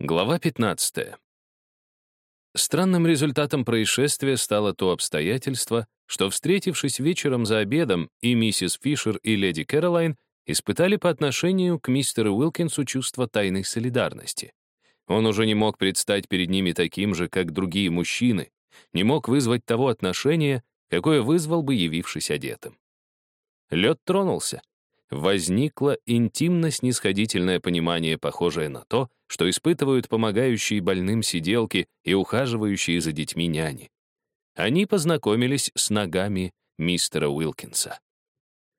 Глава 15. Странным результатом происшествия стало то обстоятельство, что, встретившись вечером за обедом, и миссис Фишер, и леди Кэролайн испытали по отношению к мистеру Уилкинсу чувство тайной солидарности. Он уже не мог предстать перед ними таким же, как другие мужчины, не мог вызвать того отношения, какое вызвал бы, явившись одетым. Лед тронулся возникло интимно-снисходительное понимание, похожее на то, что испытывают помогающие больным сиделки и ухаживающие за детьми няни. Они познакомились с ногами мистера Уилкинса.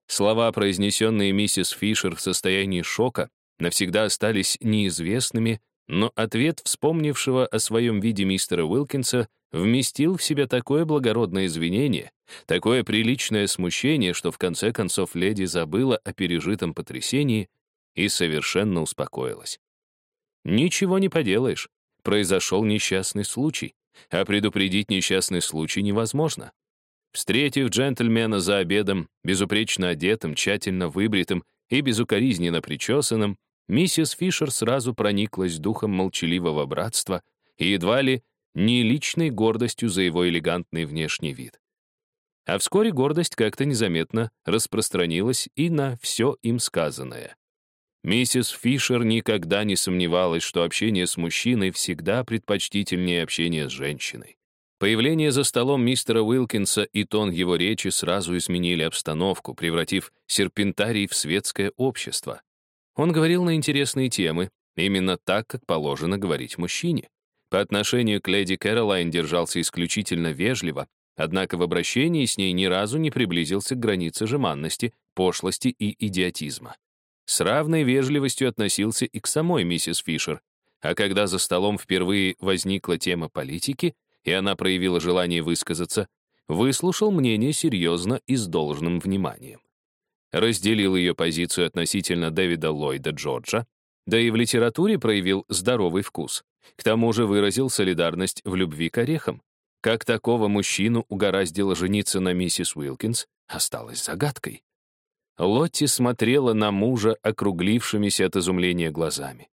Слова, произнесенные миссис Фишер в состоянии шока, навсегда остались неизвестными, но ответ вспомнившего о своем виде мистера Уилкинса вместил в себя такое благородное извинение, такое приличное смущение, что в конце концов леди забыла о пережитом потрясении и совершенно успокоилась. Ничего не поделаешь, произошел несчастный случай, а предупредить несчастный случай невозможно. Встретив джентльмена за обедом, безупречно одетым, тщательно выбритым и безукоризненно причесанным, миссис Фишер сразу прониклась духом молчаливого братства и едва ли не личной гордостью за его элегантный внешний вид. А вскоре гордость как-то незаметно распространилась и на все им сказанное. Миссис Фишер никогда не сомневалась, что общение с мужчиной всегда предпочтительнее общения с женщиной. Появление за столом мистера Уилкинса и тон его речи сразу изменили обстановку, превратив серпентарий в светское общество. Он говорил на интересные темы, именно так, как положено говорить мужчине. По отношению к леди Кэролайн держался исключительно вежливо, однако в обращении с ней ни разу не приблизился к границе жеманности, пошлости и идиотизма. С равной вежливостью относился и к самой миссис Фишер, а когда за столом впервые возникла тема политики, и она проявила желание высказаться, выслушал мнение серьезно и с должным вниманием. Разделил ее позицию относительно Дэвида Ллойда Джорджа, да и в литературе проявил здоровый вкус. К тому же выразил солидарность в любви к орехам. Как такого мужчину угораздило жениться на миссис Уилкинс, осталось загадкой. Лотти смотрела на мужа округлившимися от изумления глазами.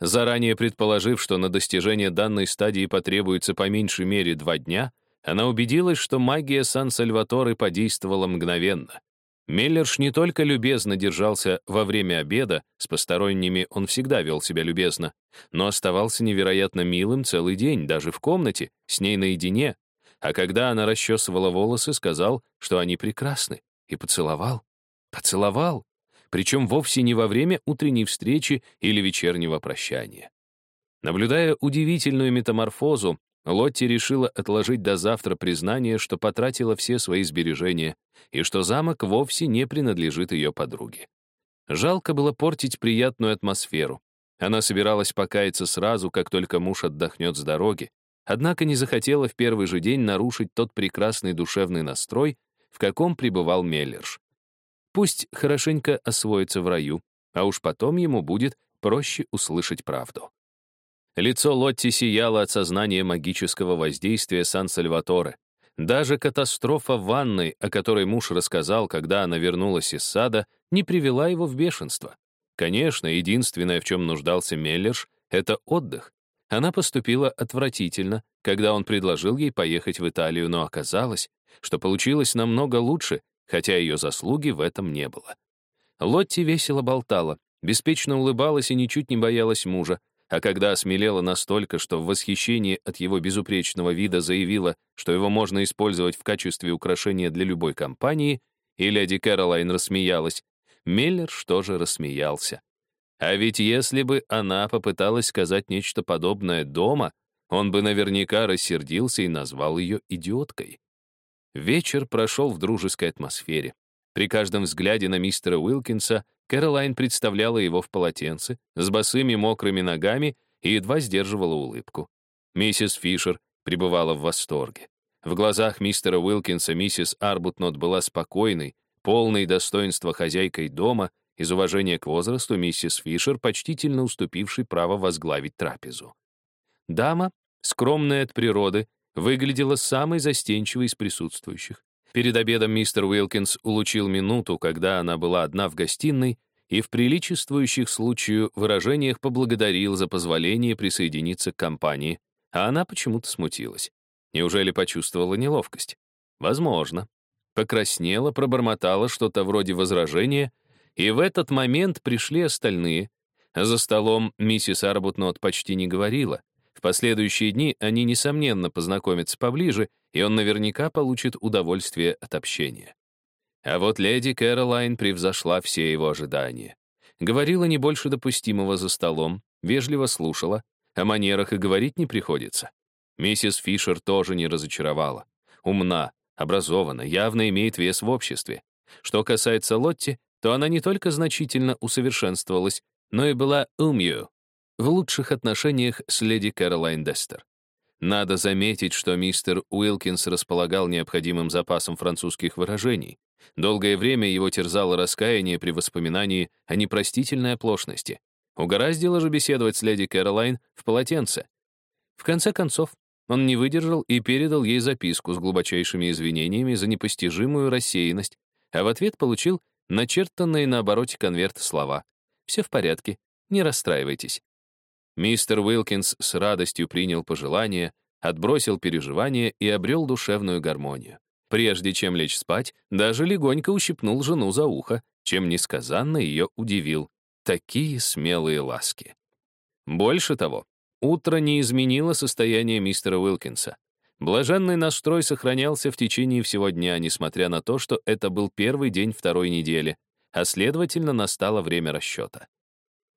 Заранее предположив, что на достижение данной стадии потребуется по меньшей мере два дня, она убедилась, что магия Сан-Сальваторе подействовала мгновенно. Меллерш не только любезно держался во время обеда, с посторонними он всегда вел себя любезно, но оставался невероятно милым целый день, даже в комнате, с ней наедине, а когда она расчесывала волосы, сказал, что они прекрасны, и поцеловал. Поцеловал, причем вовсе не во время утренней встречи или вечернего прощания. Наблюдая удивительную метаморфозу, Лотти решила отложить до завтра признание, что потратила все свои сбережения и что замок вовсе не принадлежит ее подруге. Жалко было портить приятную атмосферу. Она собиралась покаяться сразу, как только муж отдохнет с дороги, однако не захотела в первый же день нарушить тот прекрасный душевный настрой, в каком пребывал Меллерш. Пусть хорошенько освоится в раю, а уж потом ему будет проще услышать правду. Лицо Лотти сияло от сознания магического воздействия Сан-Сальваторе. Даже катастрофа ванной, о которой муж рассказал, когда она вернулась из сада, не привела его в бешенство. Конечно, единственное, в чем нуждался Меллерш, — это отдых. Она поступила отвратительно, когда он предложил ей поехать в Италию, но оказалось, что получилось намного лучше, хотя ее заслуги в этом не было. Лотти весело болтала, беспечно улыбалась и ничуть не боялась мужа, а когда осмелела настолько, что в восхищении от его безупречного вида заявила, что его можно использовать в качестве украшения для любой компании, и леди Кэролайн рассмеялась, Меллер что же рассмеялся. А ведь если бы она попыталась сказать нечто подобное дома, он бы наверняка рассердился и назвал ее идиоткой. Вечер прошел в дружеской атмосфере. При каждом взгляде на мистера Уилкинса Кэролайн представляла его в полотенце, с босыми мокрыми ногами и едва сдерживала улыбку. Миссис Фишер пребывала в восторге. В глазах мистера Уилкинса миссис Арбутнот была спокойной, полной достоинства хозяйкой дома, из уважения к возрасту миссис Фишер, почтительно уступившей право возглавить трапезу. Дама, скромная от природы, выглядела самой застенчивой из присутствующих. Перед обедом мистер Уилкинс улучил минуту, когда она была одна в гостиной, и в приличествующих случаю выражениях поблагодарил за позволение присоединиться к компании, а она почему-то смутилась. Неужели почувствовала неловкость? Возможно. Покраснела, пробормотала что-то вроде возражения, и в этот момент пришли остальные. За столом миссис Арбутнот почти не говорила. Последующие дни они, несомненно, познакомятся поближе, и он наверняка получит удовольствие от общения. А вот леди Кэролайн превзошла все его ожидания. Говорила не больше допустимого за столом, вежливо слушала, о манерах и говорить не приходится. Миссис Фишер тоже не разочаровала. Умна, образована, явно имеет вес в обществе. Что касается Лотти, то она не только значительно усовершенствовалась, но и была умью в лучших отношениях с леди Кэролайн Дестер. Надо заметить, что мистер Уилкинс располагал необходимым запасом французских выражений. Долгое время его терзало раскаяние при воспоминании о непростительной оплошности. Угораздило же беседовать с леди Кэролайн в полотенце. В конце концов, он не выдержал и передал ей записку с глубочайшими извинениями за непостижимую рассеянность, а в ответ получил начертанные на обороте конверт слова. «Все в порядке, не расстраивайтесь». Мистер Уилкинс с радостью принял пожелание, отбросил переживания и обрел душевную гармонию. Прежде чем лечь спать, даже легонько ущипнул жену за ухо, чем несказанно ее удивил. Такие смелые ласки. Больше того, утро не изменило состояние мистера Уилкинса. Блаженный настрой сохранялся в течение всего дня, несмотря на то, что это был первый день второй недели, а следовательно, настало время расчета.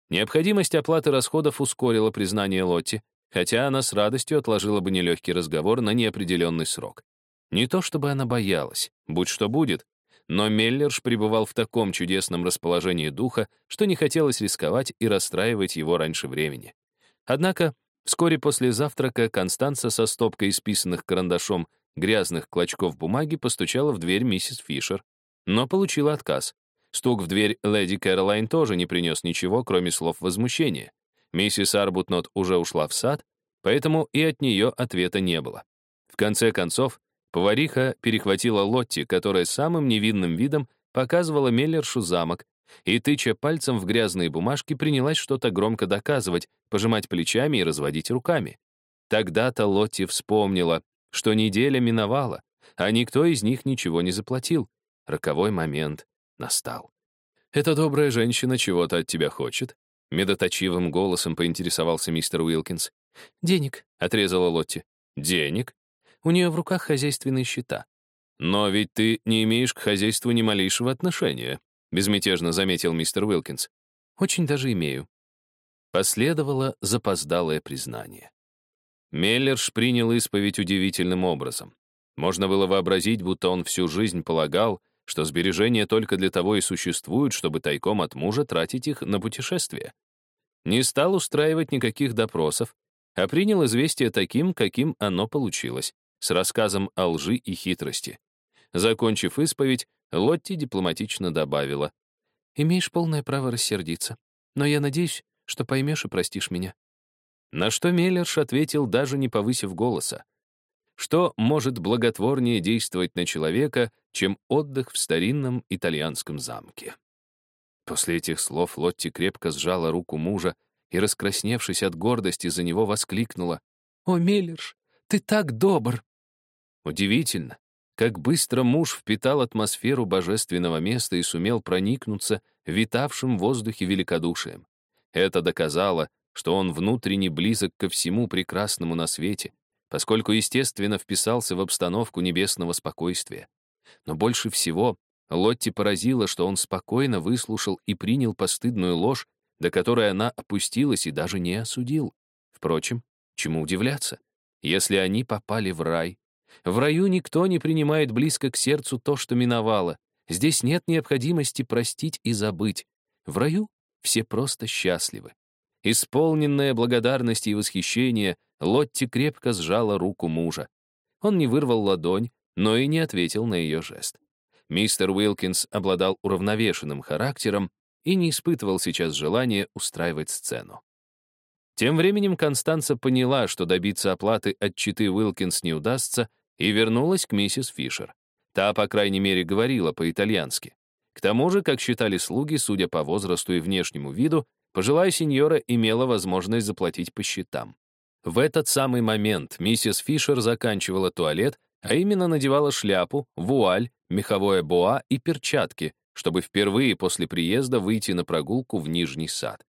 Необходимость оплаты расходов ускорила признание Лотти, хотя она с радостью отложила бы нелегкий разговор на неопределенный срок. Не то чтобы она боялась, будь что будет, но Меллерш пребывал в таком чудесном расположении духа, что не хотелось рисковать и расстраивать его раньше времени. Однако вскоре после завтрака Констанца со стопкой исписанных карандашом грязных клочков бумаги постучала в дверь миссис Фишер, но получила отказ. Стук в дверь леди Кэролайн тоже не принес ничего, кроме слов возмущения. Миссис Арбутнот уже ушла в сад, поэтому и от нее ответа не было. В конце концов, повариха перехватила Лотти, которая самым невинным видом показывала Меллершу замок, и, тыча пальцем в грязные бумажки, принялась что-то громко доказывать, пожимать плечами и разводить руками. Тогда-то Лотти вспомнила, что неделя миновала, а никто из них ничего не заплатил. Роковой момент настал. «Эта добрая женщина чего-то от тебя хочет?» Медоточивым голосом поинтересовался мистер Уилкинс. «Денег», — отрезала Лотти. «Денег?» У нее в руках хозяйственные счета. «Но ведь ты не имеешь к хозяйству ни малейшего отношения», — безмятежно заметил мистер Уилкинс. «Очень даже имею». Последовало запоздалое признание. Меллерш принял исповедь удивительным образом. Можно было вообразить, будто он всю жизнь полагал, что сбережения только для того и существуют, чтобы тайком от мужа тратить их на путешествия. Не стал устраивать никаких допросов, а принял известие таким, каким оно получилось, с рассказом о лжи и хитрости. Закончив исповедь, Лотти дипломатично добавила, «Имеешь полное право рассердиться, но я надеюсь, что поймешь и простишь меня». На что Меллерш ответил, даже не повысив голоса. Что может благотворнее действовать на человека, чем отдых в старинном итальянском замке? После этих слов Лотти крепко сжала руку мужа и, раскрасневшись от гордости, за него воскликнула. «О, Меллерш, ты так добр!» Удивительно, как быстро муж впитал атмосферу божественного места и сумел проникнуться витавшим в воздухе великодушием. Это доказало, что он внутренне близок ко всему прекрасному на свете, поскольку, естественно, вписался в обстановку небесного спокойствия. Но больше всего Лотти поразило, что он спокойно выслушал и принял постыдную ложь, до которой она опустилась и даже не осудил. Впрочем, чему удивляться, если они попали в рай? В раю никто не принимает близко к сердцу то, что миновало. Здесь нет необходимости простить и забыть. В раю все просто счастливы. Исполненная благодарности и восхищения, Лотти крепко сжала руку мужа. Он не вырвал ладонь, но и не ответил на ее жест. Мистер Уилкинс обладал уравновешенным характером и не испытывал сейчас желания устраивать сцену. Тем временем Констанца поняла, что добиться оплаты от читы Уилкинс не удастся, и вернулась к миссис Фишер. Та, по крайней мере, говорила по-итальянски. К тому же, как считали слуги, судя по возрасту и внешнему виду, пожилая сеньора имела возможность заплатить по счетам. В этот самый момент миссис Фишер заканчивала туалет, а именно надевала шляпу, вуаль, меховое боа и перчатки, чтобы впервые после приезда выйти на прогулку в Нижний сад.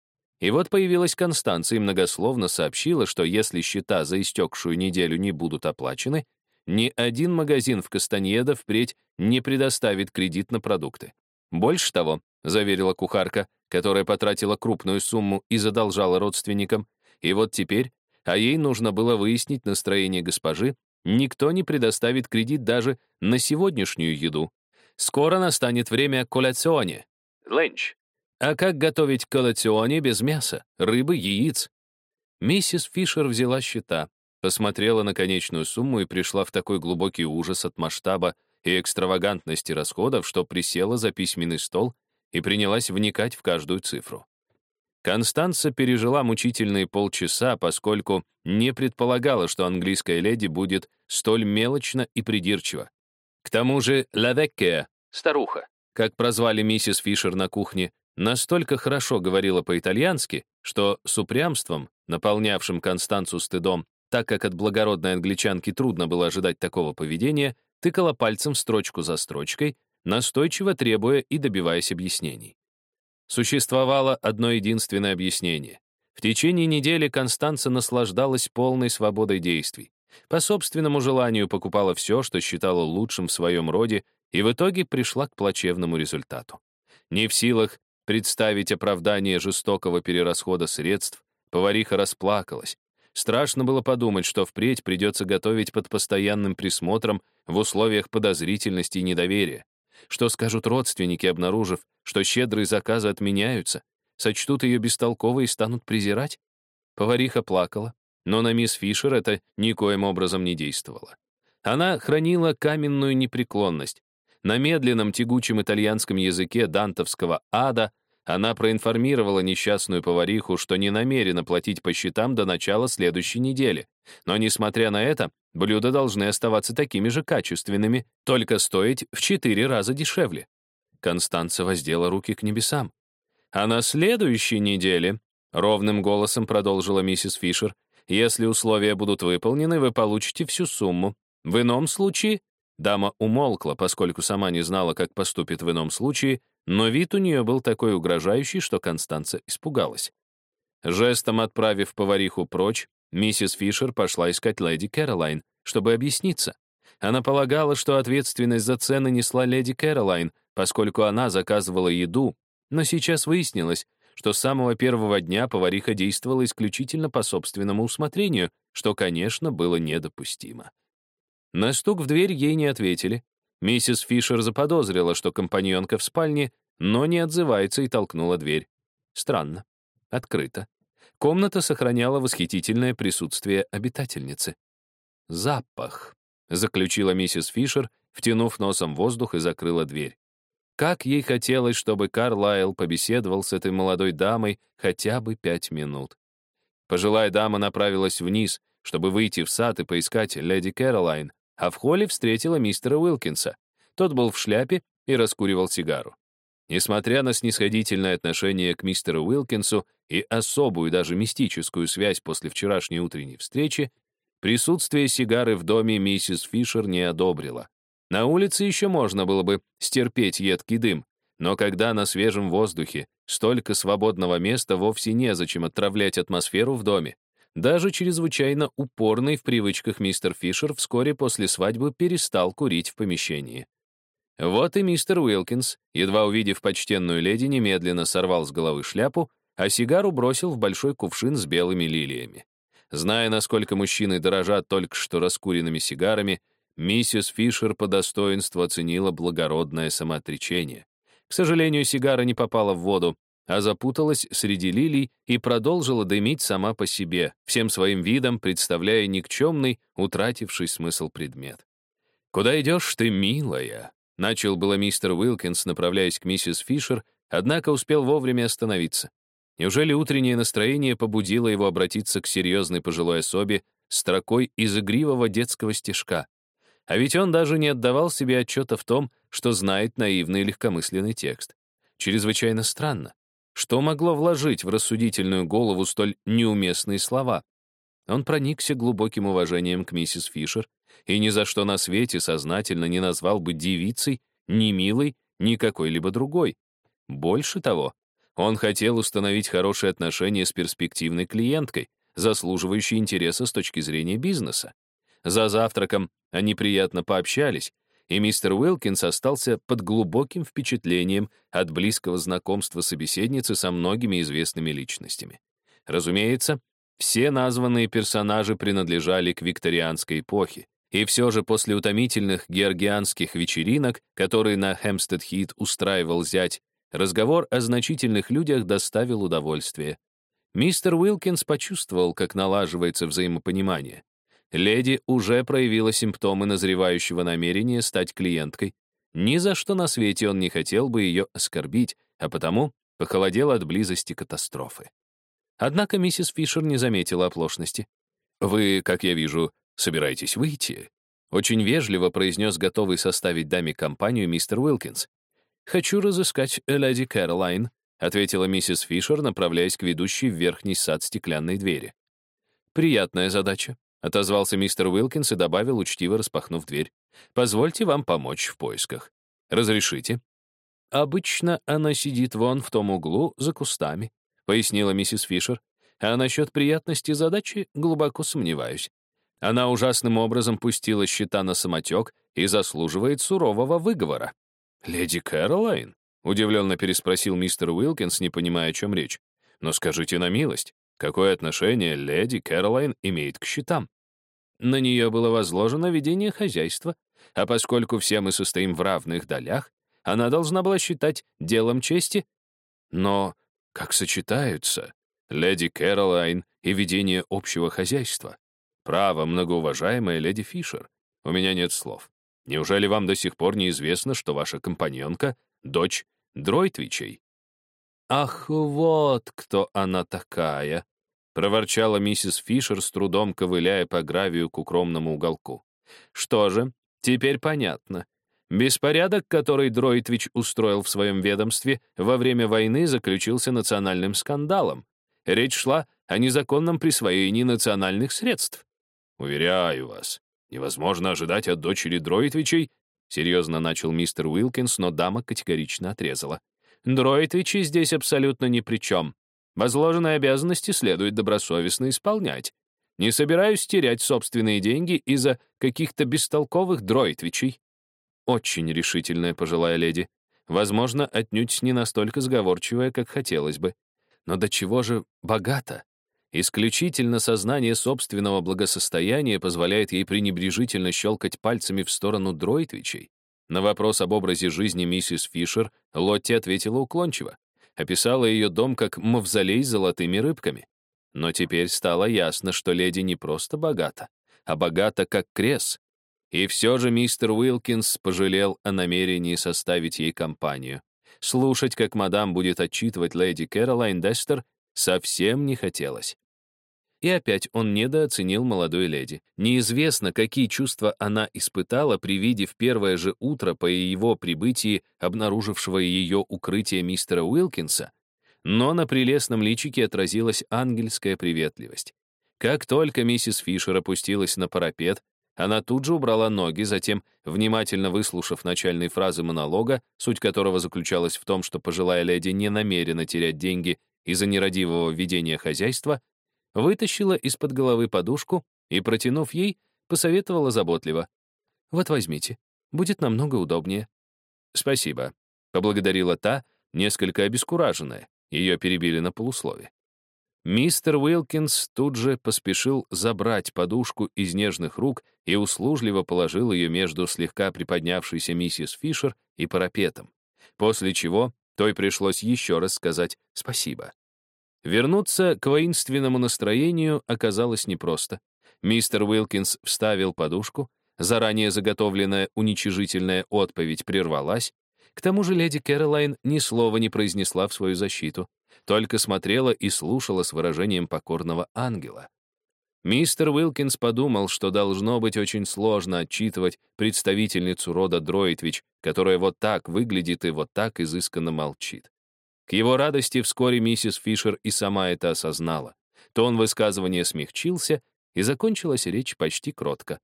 И вот появилась Констанция и многословно сообщила, что если счета за истекшую неделю не будут оплачены, ни один магазин в Кастаньедо впредь не предоставит кредит на продукты. Больше того, заверила кухарка, которая потратила крупную сумму и задолжала родственникам, и вот теперь, а ей нужно было выяснить настроение госпожи, никто не предоставит кредит даже на сегодняшнюю еду. Скоро настанет время коляционе. Ленч. А как готовить коллационе без мяса, рыбы, яиц? Миссис Фишер взяла счета, посмотрела на конечную сумму и пришла в такой глубокий ужас от масштаба и экстравагантности расходов, что присела за письменный стол и принялась вникать в каждую цифру. Констанца пережила мучительные полчаса, поскольку не предполагала, что английская леди будет столь мелочна и придирчива. К тому же «Лавеккея» — старуха, как прозвали миссис Фишер на кухне, настолько хорошо говорила по-итальянски, что с упрямством, наполнявшим Констанцу стыдом, так как от благородной англичанки трудно было ожидать такого поведения, тыкала пальцем строчку за строчкой, настойчиво требуя и добиваясь объяснений. Существовало одно единственное объяснение. В течение недели Констанца наслаждалась полной свободой действий. По собственному желанию покупала все, что считала лучшим в своем роде, и в итоге пришла к плачевному результату. Не в силах представить оправдание жестокого перерасхода средств, повариха расплакалась. Страшно было подумать, что впредь придется готовить под постоянным присмотром в условиях подозрительности и недоверия. Что скажут родственники, обнаружив, что щедрые заказы отменяются, сочтут ее бестолковой и станут презирать? Повариха плакала, но на мисс Фишер это никоим образом не действовало. Она хранила каменную непреклонность, на медленном тягучем итальянском языке дантовского ада она проинформировала несчастную повариху, что не намерена платить по счетам до начала следующей недели. Но, несмотря на это, блюда должны оставаться такими же качественными, только стоить в четыре раза дешевле. Констанца воздела руки к небесам. «А на следующей неделе», — ровным голосом продолжила миссис Фишер, «если условия будут выполнены, вы получите всю сумму. В ином случае Дама умолкла, поскольку сама не знала, как поступит в ином случае, но вид у нее был такой угрожающий, что Констанца испугалась. Жестом отправив повариху прочь, миссис Фишер пошла искать леди Кэролайн, чтобы объясниться. Она полагала, что ответственность за цены несла леди Кэролайн, поскольку она заказывала еду, но сейчас выяснилось, что с самого первого дня повариха действовала исключительно по собственному усмотрению, что, конечно, было недопустимо. На стук в дверь ей не ответили. Миссис Фишер заподозрила, что компаньонка в спальне, но не отзывается и толкнула дверь. Странно. Открыто. Комната сохраняла восхитительное присутствие обитательницы. «Запах», — заключила миссис Фишер, втянув носом воздух и закрыла дверь. Как ей хотелось, чтобы Карлайл побеседовал с этой молодой дамой хотя бы пять минут. Пожилая дама направилась вниз, чтобы выйти в сад и поискать леди Кэролайн, а в холле встретила мистера Уилкинса. Тот был в шляпе и раскуривал сигару. Несмотря на снисходительное отношение к мистеру Уилкинсу и особую, даже мистическую связь после вчерашней утренней встречи, присутствие сигары в доме миссис Фишер не одобрила. На улице еще можно было бы стерпеть едкий дым, но когда на свежем воздухе столько свободного места, вовсе незачем отравлять атмосферу в доме. Даже чрезвычайно упорный в привычках мистер Фишер вскоре после свадьбы перестал курить в помещении. Вот и мистер Уилкинс, едва увидев почтенную леди, немедленно сорвал с головы шляпу, а сигару бросил в большой кувшин с белыми лилиями. Зная, насколько мужчины дорожат только что раскуренными сигарами, миссис Фишер по достоинству оценила благородное самоотречение. К сожалению, сигара не попала в воду, а запуталась среди лилий и продолжила дымить сама по себе, всем своим видом представляя никчемный, утративший смысл предмет. «Куда идешь ты, милая?» — начал было мистер Уилкинс, направляясь к миссис Фишер, однако успел вовремя остановиться. Неужели утреннее настроение побудило его обратиться к серьезной пожилой особе строкой из игривого детского стишка? А ведь он даже не отдавал себе отчета в том, что знает наивный и легкомысленный текст. Чрезвычайно странно. Что могло вложить в рассудительную голову столь неуместные слова? Он проникся глубоким уважением к миссис Фишер и ни за что на свете сознательно не назвал бы девицей, ни милой, ни какой-либо другой. Больше того, он хотел установить хорошие отношения с перспективной клиенткой, заслуживающей интереса с точки зрения бизнеса. За завтраком они приятно пообщались, и мистер Уилкинс остался под глубоким впечатлением от близкого знакомства собеседницы со многими известными личностями. Разумеется, все названные персонажи принадлежали к викторианской эпохе, и все же после утомительных георгианских вечеринок, которые на Хэмстед-Хит устраивал зять, разговор о значительных людях доставил удовольствие. Мистер Уилкинс почувствовал, как налаживается взаимопонимание. Леди уже проявила симптомы назревающего намерения стать клиенткой. Ни за что на свете он не хотел бы ее оскорбить, а потому похолодел от близости катастрофы. Однако миссис Фишер не заметила оплошности. «Вы, как я вижу, собираетесь выйти?» Очень вежливо произнес готовый составить даме компанию мистер Уилкинс. «Хочу разыскать леди Кэролайн», ответила миссис Фишер, направляясь к ведущей в верхний сад стеклянной двери. «Приятная задача. Отозвался мистер Уилкинс и добавил, учтиво распахнув дверь. «Позвольте вам помочь в поисках. Разрешите?» «Обычно она сидит вон в том углу за кустами», — пояснила миссис Фишер. «А насчет приятности задачи глубоко сомневаюсь. Она ужасным образом пустила счета на самотек и заслуживает сурового выговора». «Леди Кэролайн?» — удивленно переспросил мистер Уилкинс, не понимая, о чем речь. «Но скажите на милость, Какое отношение леди Кэролайн имеет к счетам? На нее было возложено ведение хозяйства, а поскольку все мы состоим в равных долях, она должна была считать делом чести. Но как сочетаются леди Кэролайн и ведение общего хозяйства? Право, многоуважаемая леди Фишер, у меня нет слов. Неужели вам до сих пор неизвестно, что ваша компаньонка — дочь Дройтвичей? «Ах, вот кто она такая!» — проворчала миссис Фишер, с трудом ковыляя по гравию к укромному уголку. «Что же, теперь понятно. Беспорядок, который Дройтвич устроил в своем ведомстве во время войны, заключился национальным скандалом. Речь шла о незаконном присвоении национальных средств. Уверяю вас, невозможно ожидать от дочери Дройтвичей, серьезно начал мистер Уилкинс, но дама категорично отрезала. Дроидвичи здесь абсолютно ни при чем. Возложенные обязанности следует добросовестно исполнять. Не собираюсь терять собственные деньги из-за каких-то бестолковых дроидвичей. Очень решительная пожилая леди. Возможно, отнюдь не настолько сговорчивая, как хотелось бы. Но до чего же богата? Исключительно сознание собственного благосостояния позволяет ей пренебрежительно щелкать пальцами в сторону дроидвичей. На вопрос об образе жизни миссис Фишер Лотти ответила уклончиво. Описала ее дом как мавзолей с золотыми рыбками. Но теперь стало ясно, что леди не просто богата, а богата как крес. И все же мистер Уилкинс пожалел о намерении составить ей компанию. Слушать, как мадам будет отчитывать леди Кэролайн Дестер, совсем не хотелось. И опять он недооценил молодой леди. Неизвестно, какие чувства она испытала при виде в первое же утро по его прибытии обнаружившего ее укрытие мистера Уилкинса, но на прелестном личике отразилась ангельская приветливость. Как только миссис Фишер опустилась на парапет, она тут же убрала ноги, затем, внимательно выслушав начальные фразы монолога, суть которого заключалась в том, что пожилая леди не намерена терять деньги из-за нерадивого ведения хозяйства, вытащила из-под головы подушку и, протянув ей, посоветовала заботливо. «Вот возьмите, будет намного удобнее». «Спасибо», — поблагодарила та, несколько обескураженная. Ее перебили на полуслове. Мистер Уилкинс тут же поспешил забрать подушку из нежных рук и услужливо положил ее между слегка приподнявшейся миссис Фишер и парапетом, после чего той пришлось еще раз сказать «спасибо». Вернуться к воинственному настроению оказалось непросто. Мистер Уилкинс вставил подушку, заранее заготовленная уничижительная отповедь прервалась, к тому же леди Кэролайн ни слова не произнесла в свою защиту, только смотрела и слушала с выражением покорного ангела. Мистер Уилкинс подумал, что должно быть очень сложно отчитывать представительницу рода Дроитвич, которая вот так выглядит и вот так изысканно молчит. К его радости вскоре миссис Фишер и сама это осознала. Тон высказывания смягчился, и закончилась речь почти кротко.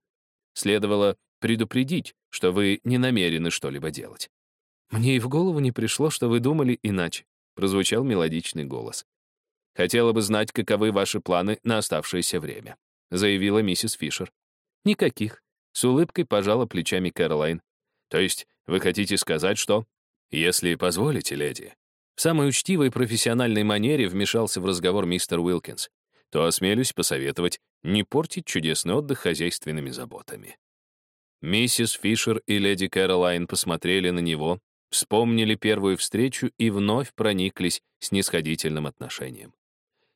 Следовало предупредить, что вы не намерены что-либо делать. «Мне и в голову не пришло, что вы думали иначе», — прозвучал мелодичный голос. Хотела бы знать, каковы ваши планы на оставшееся время», — заявила миссис Фишер. «Никаких», — с улыбкой пожала плечами Кэролайн. «То есть вы хотите сказать, что...» «Если позволите, леди». Самой учтивой профессиональной манере вмешался в разговор мистер Уилкинс, то осмелюсь посоветовать не портить чудесный отдых хозяйственными заботами. Миссис Фишер и леди Кэролайн посмотрели на него, вспомнили первую встречу и вновь прониклись снисходительным отношением.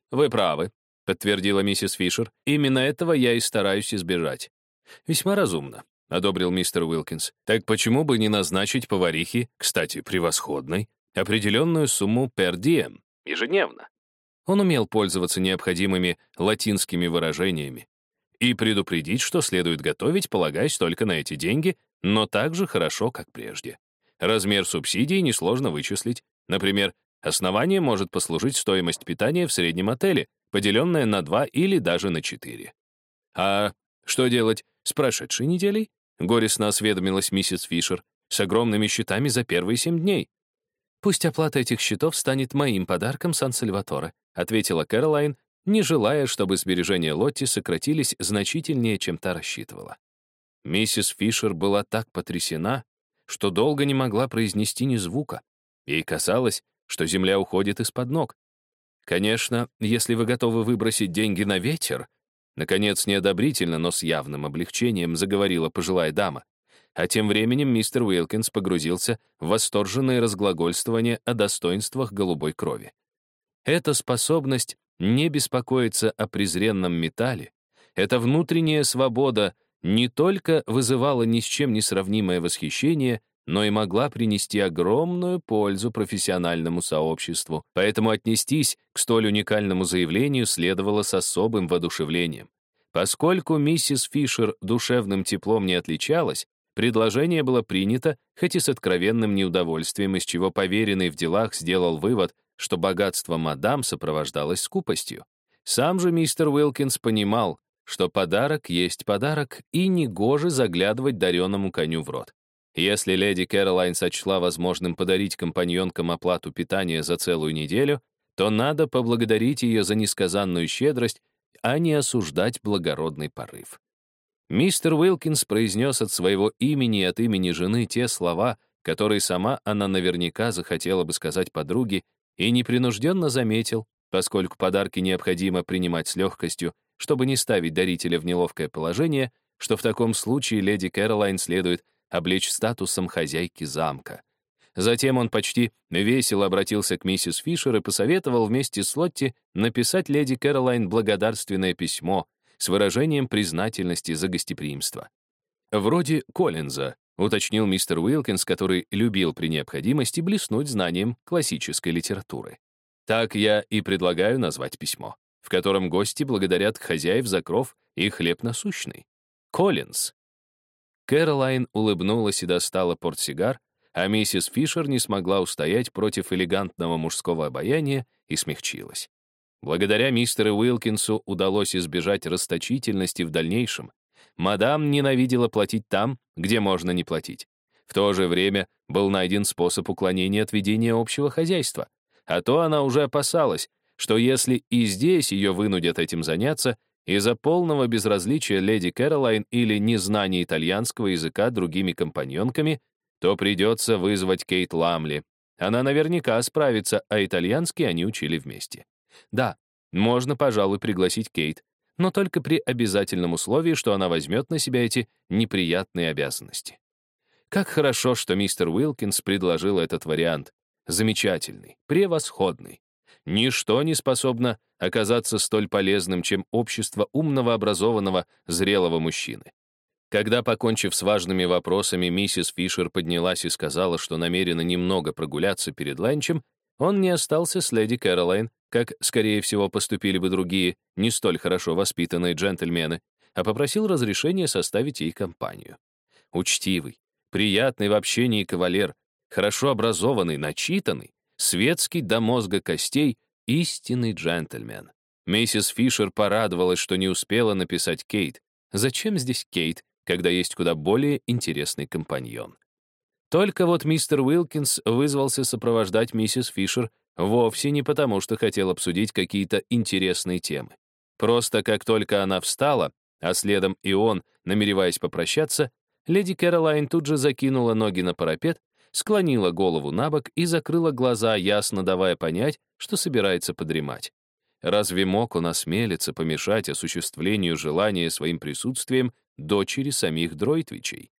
«Вы правы», — подтвердила миссис Фишер. «Именно этого я и стараюсь избежать». «Весьма разумно», — одобрил мистер Уилкинс. «Так почему бы не назначить поварихе, кстати, превосходной, определенную сумму per diem, ежедневно?» Он умел пользоваться необходимыми латинскими выражениями и предупредить, что следует готовить, полагаясь только на эти деньги, но так же хорошо, как прежде. Размер субсидий несложно вычислить. Например, Основание может послужить стоимость питания в среднем отеле, поделенная на 2 или даже на 4. А что делать с прошедшей неделей? Горестно осведомилась миссис Фишер с огромными счетами за первые 7 дней. «Пусть оплата этих счетов станет моим подарком Сан-Сальваторе», ответила Кэролайн, не желая, чтобы сбережения Лотти сократились значительнее, чем та рассчитывала. Миссис Фишер была так потрясена, что долго не могла произнести ни звука. Ей казалось, что земля уходит из-под ног. Конечно, если вы готовы выбросить деньги на ветер, наконец, неодобрительно, но с явным облегчением заговорила пожилая дама. А тем временем мистер Уилкинс погрузился в восторженное разглагольствование о достоинствах голубой крови. Эта способность не беспокоиться о презренном металле, эта внутренняя свобода не только вызывала ни с чем не сравнимое восхищение, но и могла принести огромную пользу профессиональному сообществу, поэтому отнестись к столь уникальному заявлению следовало с особым воодушевлением. Поскольку миссис Фишер душевным теплом не отличалась, предложение было принято, хоть и с откровенным неудовольствием, из чего поверенный в делах сделал вывод, что богатство мадам сопровождалось скупостью. Сам же мистер Уилкинс понимал, что подарок есть подарок, и негоже заглядывать дареному коню в рот. Если леди Кэролайн сочла возможным подарить компаньонкам оплату питания за целую неделю, то надо поблагодарить ее за несказанную щедрость, а не осуждать благородный порыв. Мистер Уилкинс произнес от своего имени и от имени жены те слова, которые сама она наверняка захотела бы сказать подруге, и непринужденно заметил, поскольку подарки необходимо принимать с легкостью, чтобы не ставить дарителя в неловкое положение, что в таком случае леди Кэролайн следует облечь статусом хозяйки замка. Затем он почти весело обратился к миссис Фишер и посоветовал вместе с Лотти написать леди Кэролайн благодарственное письмо с выражением признательности за гостеприимство. «Вроде Коллинза», — уточнил мистер Уилкинс, который любил при необходимости блеснуть знанием классической литературы. Так я и предлагаю назвать письмо, в котором гости благодарят хозяев за кров и хлеб насущный. Коллинз Кэролайн улыбнулась и достала портсигар, а миссис Фишер не смогла устоять против элегантного мужского обаяния и смягчилась. Благодаря мистеру Уилкинсу удалось избежать расточительности в дальнейшем. Мадам ненавидела платить там, где можно не платить. В то же время был найден способ уклонения от ведения общего хозяйства. А то она уже опасалась, что если и здесь ее вынудят этим заняться, из-за полного безразличия леди Кэролайн или незнания итальянского языка другими компаньонками, то придется вызвать Кейт Ламли. Она наверняка справится, а итальянский они учили вместе. Да, можно, пожалуй, пригласить Кейт, но только при обязательном условии, что она возьмет на себя эти неприятные обязанности. Как хорошо, что мистер Уилкинс предложил этот вариант. Замечательный, превосходный. Ничто не способно оказаться столь полезным, чем общество умного, образованного, зрелого мужчины. Когда, покончив с важными вопросами, миссис Фишер поднялась и сказала, что намерена немного прогуляться перед ланчем, он не остался с леди Кэролайн, как, скорее всего, поступили бы другие, не столь хорошо воспитанные джентльмены, а попросил разрешения составить ей компанию. Учтивый, приятный в общении кавалер, хорошо образованный, начитанный, светский до мозга костей, истинный джентльмен. Миссис Фишер порадовалась, что не успела написать Кейт. Зачем здесь Кейт, когда есть куда более интересный компаньон? Только вот мистер Уилкинс вызвался сопровождать миссис Фишер вовсе не потому, что хотел обсудить какие-то интересные темы. Просто как только она встала, а следом и он, намереваясь попрощаться, леди Кэролайн тут же закинула ноги на парапет, склонила голову на бок и закрыла глаза, ясно давая понять, что собирается подремать. Разве мог он осмелиться помешать осуществлению желания своим присутствием дочери самих Дройтвичей?